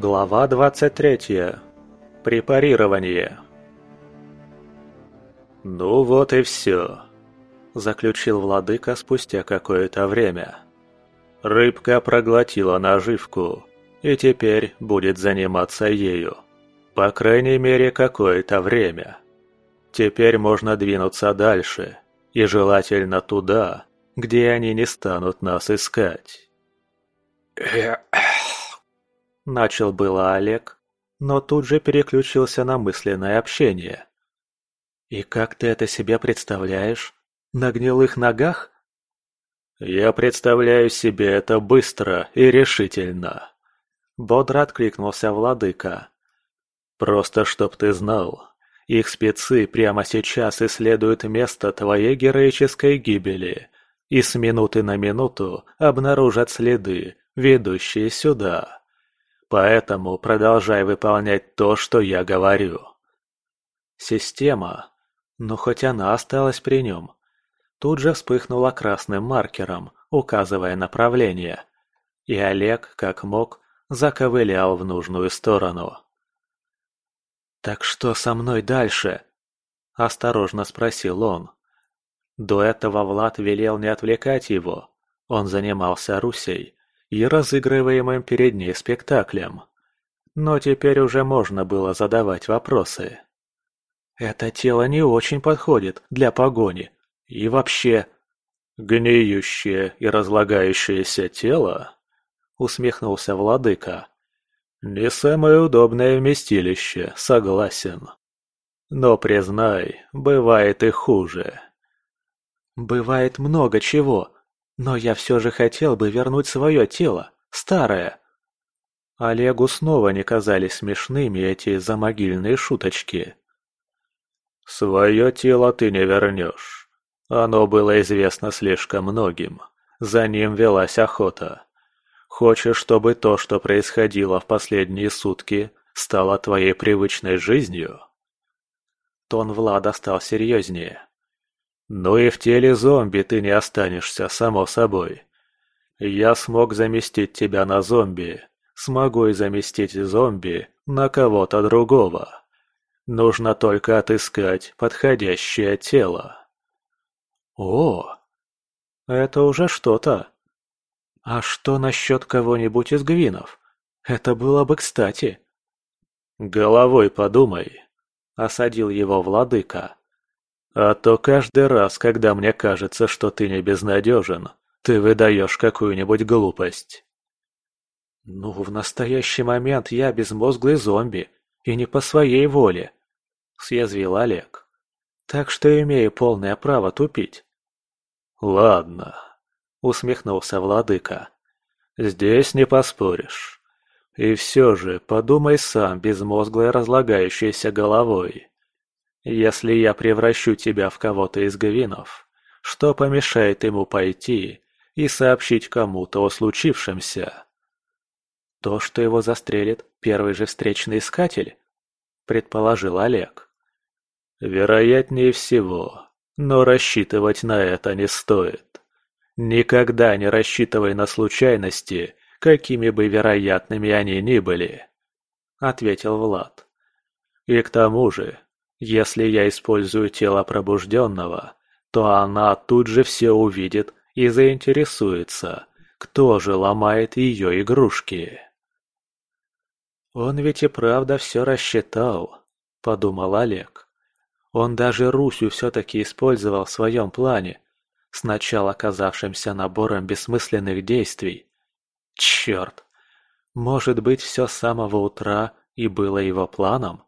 Глава 23. Препарирование. «Ну вот и все», – заключил владыка спустя какое-то время. «Рыбка проглотила наживку и теперь будет заниматься ею. По крайней мере, какое-то время. Теперь можно двинуться дальше, и желательно туда, где они не станут нас искать». Начал было Олег, но тут же переключился на мысленное общение. «И как ты это себе представляешь? На гнилых ногах?» «Я представляю себе это быстро и решительно», — бодро откликнулся владыка. «Просто чтоб ты знал, их спецы прямо сейчас исследуют место твоей героической гибели и с минуты на минуту обнаружат следы, ведущие сюда». Поэтому продолжай выполнять то, что я говорю. Система, но хоть она осталась при нем, тут же вспыхнула красным маркером, указывая направление. И Олег, как мог, заковылял в нужную сторону. «Так что со мной дальше?» – осторожно спросил он. До этого Влад велел не отвлекать его. Он занимался Русей и разыгрываемым перед ней спектаклем. Но теперь уже можно было задавать вопросы. Это тело не очень подходит для погони. И вообще... «Гниющее и разлагающееся тело?» — усмехнулся владыка. «Не самое удобное вместилище, согласен. Но, признай, бывает и хуже». «Бывает много чего», но я все же хотел бы вернуть свое тело, старое. Олегу снова не казались смешными эти замогильные шуточки. «Свое тело ты не вернешь. Оно было известно слишком многим. За ним велась охота. Хочешь, чтобы то, что происходило в последние сутки, стало твоей привычной жизнью?» Тон Влада стал серьезнее. Ну и в теле зомби ты не останешься, само собой. Я смог заместить тебя на зомби, смогу и заместить зомби на кого-то другого. Нужно только отыскать подходящее тело. О, это уже что-то. А что насчет кого-нибудь из гвинов? Это было бы кстати. Головой подумай, осадил его владыка. А то каждый раз, когда мне кажется, что ты не безнадежен, ты выдаешь какую-нибудь глупость. Ну, в настоящий момент я безмозглый зомби, и не по своей воле, съязвил Олег. Так что имею полное право тупить. Ладно, усмехнулся владыка. Здесь не поспоришь. И все же подумай сам безмозглой разлагающейся головой. Если я превращу тебя в кого-то из гвинов, что помешает ему пойти и сообщить кому-то о случившемся? То, что его застрелит первый же встречный искатель, предположил Олег. Вероятнее всего, но рассчитывать на это не стоит. Никогда не рассчитывай на случайности, какими бы вероятными они ни были, ответил Влад. И к тому же, если я использую тело пробужденного, то она тут же все увидит и заинтересуется, кто же ломает ее игрушки. «Он ведь и правда все рассчитал», — подумал Олег. Он даже Русю все-таки использовал в своем плане, сначала казавшимся набором бессмысленных действий. Черт! Может быть, все с самого утра и было его планом?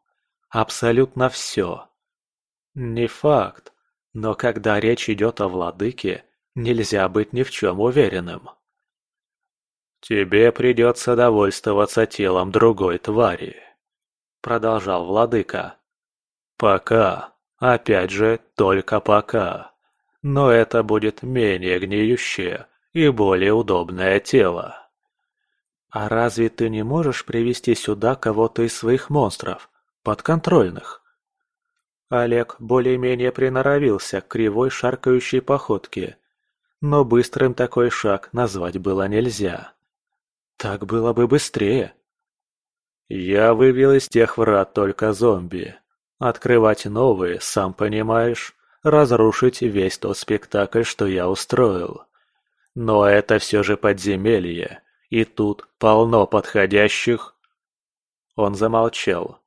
Абсолютно все. Не факт, но когда речь идет о владыке, нельзя быть ни в чем уверенным. «Тебе придется довольствоваться телом другой твари», — продолжал владыка. «Пока, опять же, только пока. Но это будет менее гниющее и более удобное тело». «А разве ты не можешь привести сюда кого-то из своих монстров? Подконтрольных. Олег более-менее приноровился к кривой шаркающей походке, но быстрым такой шаг назвать было нельзя. Так было бы быстрее. Я вывел из тех врат только зомби. Открывать новые, сам понимаешь, разрушить весь тот спектакль, что я устроил. Но это все же подземелье, и тут полно подходящих... Он замолчал.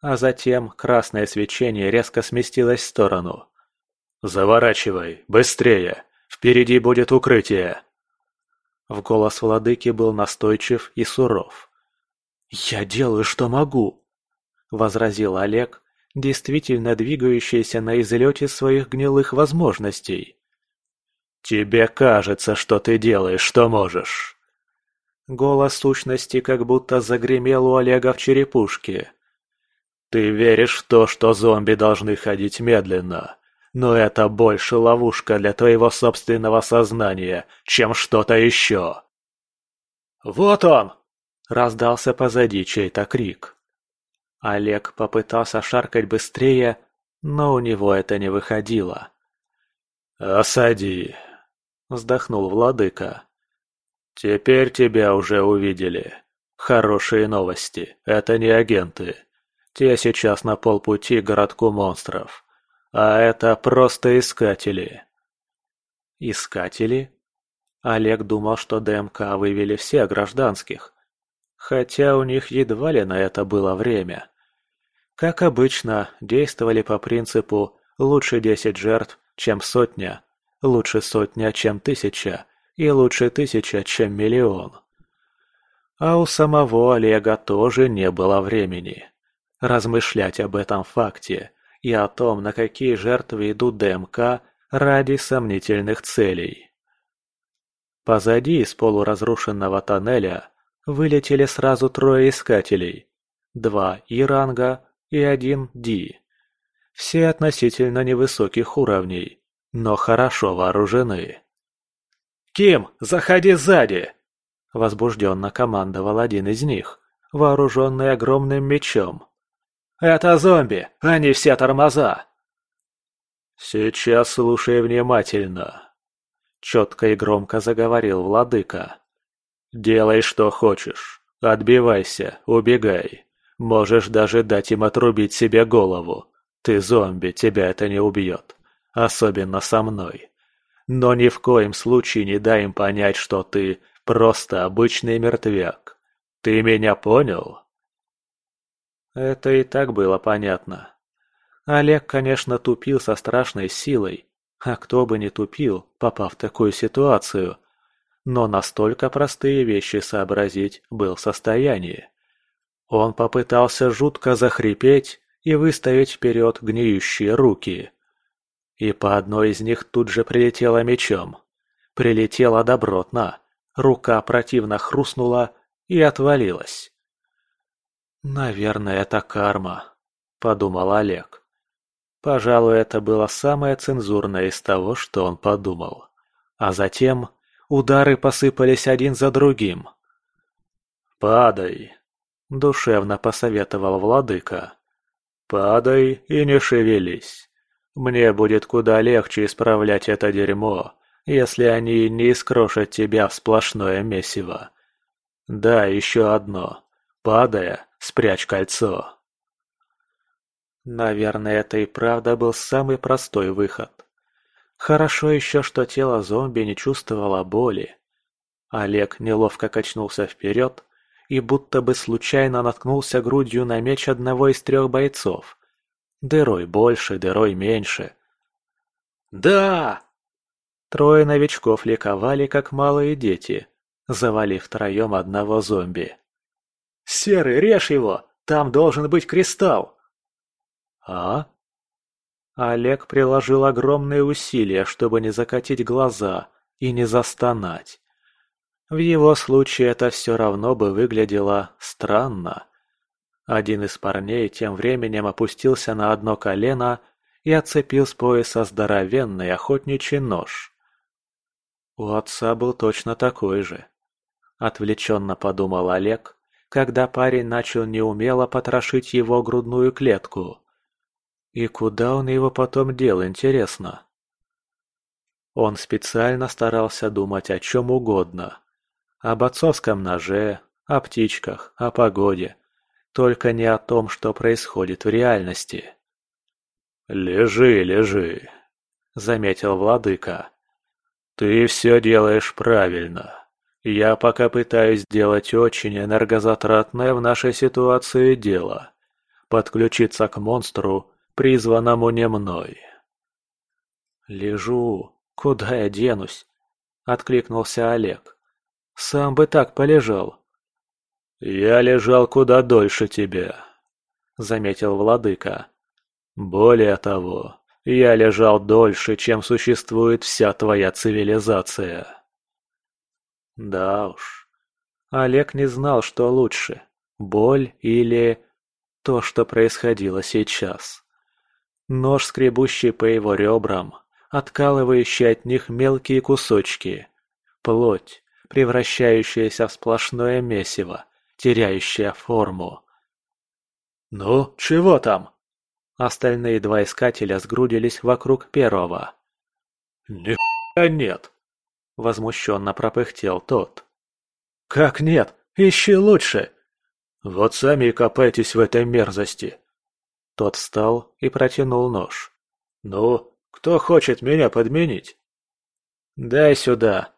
А затем красное свечение резко сместилось в сторону. «Заворачивай, быстрее! Впереди будет укрытие!» В голос владыки был настойчив и суров. «Я делаю, что могу!» — возразил Олег, действительно двигающийся на излете своих гнилых возможностей. «Тебе кажется, что ты делаешь, что можешь!» Голос сущности как будто загремел у Олега в черепушке. «Ты веришь в то, что зомби должны ходить медленно, но это больше ловушка для твоего собственного сознания, чем что-то еще!» «Вот он!» – раздался позади чей-то крик. Олег попытался шаркать быстрее, но у него это не выходило. «Осади!» – вздохнул владыка. «Теперь тебя уже увидели. Хорошие новости, это не агенты. Те сейчас на полпути к городку монстров. А это просто искатели». «Искатели?» Олег думал, что ДМК вывели все гражданских, хотя у них едва ли на это было время. Как обычно, действовали по принципу «лучше десять жертв, чем сотня», «лучше сотня, чем тысяча» и «лучше тысяча, чем миллион». А у самого Олега тоже не было времени размышлять об этом факте и о том, на какие жертвы идут ДМК ради сомнительных целей. Позади из полуразрушенного тоннеля вылетели сразу трое искателей. Два И-ранга и один Ди. Все относительно невысоких уровней, но хорошо вооружены. «Ким, заходи сзади!» Возбужденно командовал один из них, вооруженный огромным мечом. «Это зомби, они все тормоза!» «Сейчас слушай внимательно», — четко и громко заговорил владыка. Делай, что хочешь. Отбивайся, убегай. Можешь даже дать им отрубить себе голову. Ты зомби, тебя это не убьет. Особенно со мной. Но ни в коем случае не дай им понять, что ты просто обычный мертвяк. Ты меня понял? Это и так было понятно. Олег, конечно, тупил со страшной силой. А кто бы не тупил, попав в такую ситуацию – но настолько простые вещи сообразить был в состоянии. Он попытался жутко захрипеть и выставить вперед гниющие руки. И по одной из них тут же прилетела мечом. Прилетела добротно, рука противно хрустнула и отвалилась. «Наверное, это карма», — подумал Олег. Пожалуй, это было самое цензурное из того, что он подумал. А затем Удары посыпались один за другим. «Падай!» – душевно посоветовал владыка. «Падай и не шевелись. Мне будет куда легче исправлять это дерьмо, если они не искрошат тебя в сплошное месиво. Да, еще одно. Падая, спрячь кольцо». Наверное, это и правда был самый простой выход. Хорошо еще, что тело зомби не чувствовало боли. Олег неловко качнулся вперед и будто бы случайно наткнулся грудью на меч одного из трех бойцов. Дырой больше, дырой меньше. «Да!» Трое новичков ликовали, как малые дети, завалив втроем одного зомби. «Серый, режь его! Там должен быть кристалл!» «А?» Олег приложил огромные усилия, чтобы не закатить глаза и не застонать. В его случае это все равно бы выглядело странно. Один из парней тем временем опустился на одно колено и отцепил с пояса здоровенный охотничий нож. У отца был точно такой же. Отвлеченно подумал Олег, когда парень начал неумело потрошить его грудную клетку. И куда он его потом дел, интересно? Он специально старался думать о чем угодно. Об отцовском ноже, о птичках, о погоде. только не о том, что происходит в реальности. «Лежи, лежи», — заметил владыка. «Ты все делаешь правильно. Я пока пытаюсь сделать очень энергозатратное в нашей ситуации дело. Подключиться к монстру, призванному не мной». «Лежу. Куда я денусь?» — откликнулся Олег. «Сам бы так полежал». «Я лежал куда дольше тебя», — заметил владыка. Более того, я лежал дольше, чем существует вся твоя цивилизация. Да уж. Олег не знал, что лучше. Боль или то, что происходило сейчас. Нож, скребущий по его ребрам, откалывающий от них мелкие кусочки. Плоть, превращающаяся в сплошное месиво, теряющая форму. «Ну, чего там?» Остальные два искателя сгрудились вокруг первого. «Нихуя нет!» – возмущенно пропыхтел тот. «Как нет? Ищи лучше!» «Вот сами и копайтесь в этой мерзости!» Тот встал и протянул нож. «Ну, кто хочет меня подменить?» «Дай сюда!»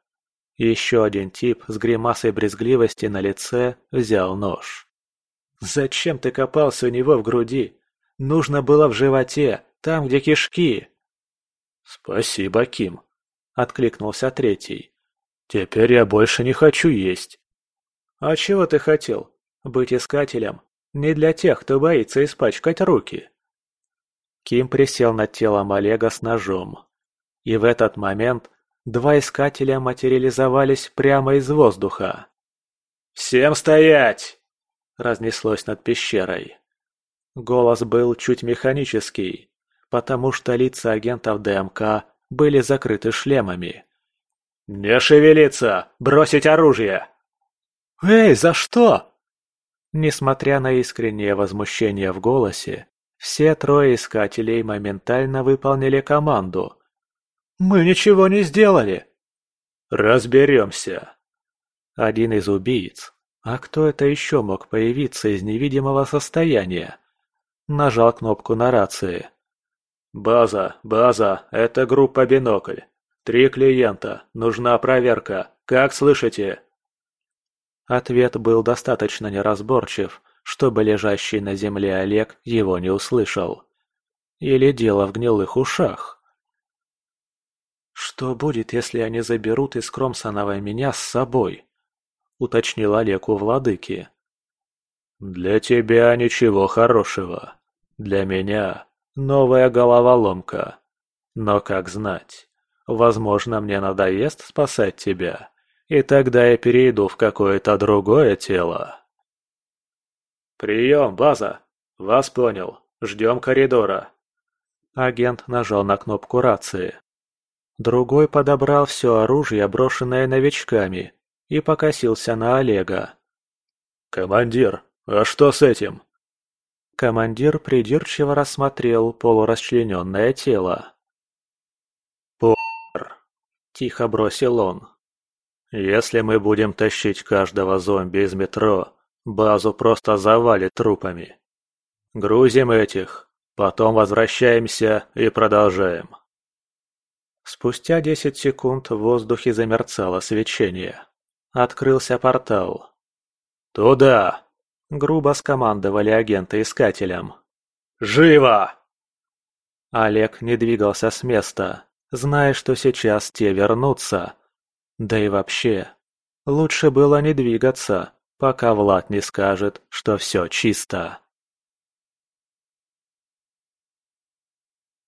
Еще один тип с гримасой брезгливости на лице взял нож. «Зачем ты копался у него в груди? Нужно было в животе, там, где кишки. Спасибо, Ким, откликнулся третий. Теперь я больше не хочу есть. А чего ты хотел? Быть искателем? Не для тех, кто боится испачкать руки. Ким присел над телом Олега с ножом. И в этот момент два искателя материализовались прямо из воздуха. «Всем стоять!» – разнеслось над пещерой. Голос был чуть механический, потому что лица агентов ДМК были закрыты шлемами. «Не шевелиться! Бросить оружие!» «Эй, за что?» Несмотря на искреннее возмущение в голосе, все трое искателей моментально выполнили команду. «Мы ничего не сделали!» «Разберемся!» Один из убийц, а кто это еще мог появиться из невидимого состояния, Нажал кнопку на рации. «База, база, это группа «Бинокль». Три клиента, нужна проверка. Как слышите?» Ответ был достаточно неразборчив, чтобы лежащий на земле Олег его не услышал. Или дело в гнилых ушах. «Что будет, если они заберут из Кромсонова меня с собой?» — уточнил Олег у владыки. «Для тебя ничего хорошего», для меня новая головоломка. Но как знать, возможно, мне надоест спасать тебя, и тогда я перейду в какое-то другое тело. «Прием, база! Вас понял. Ждем коридора». Агент нажал на кнопку рации. Другой подобрал все оружие, брошенное новичками, и покосился на Олега. «Командир, а что с этим?» Командир придирчиво рассмотрел полурасчлененное тело. «Похер!» – тихо бросил он. «Если мы будем тащить каждого зомби из метро, базу просто завалит трупами. Грузим этих, потом возвращаемся и продолжаем». Спустя десять секунд в воздухе замерцало свечение. Открылся портал. «Туда!» Грубо скомандовали агенты-искателям. «Живо!» Олег не двигался с места, зная, что сейчас те вернутся. Да и вообще, лучше было не двигаться, пока Влад не скажет, что все чисто.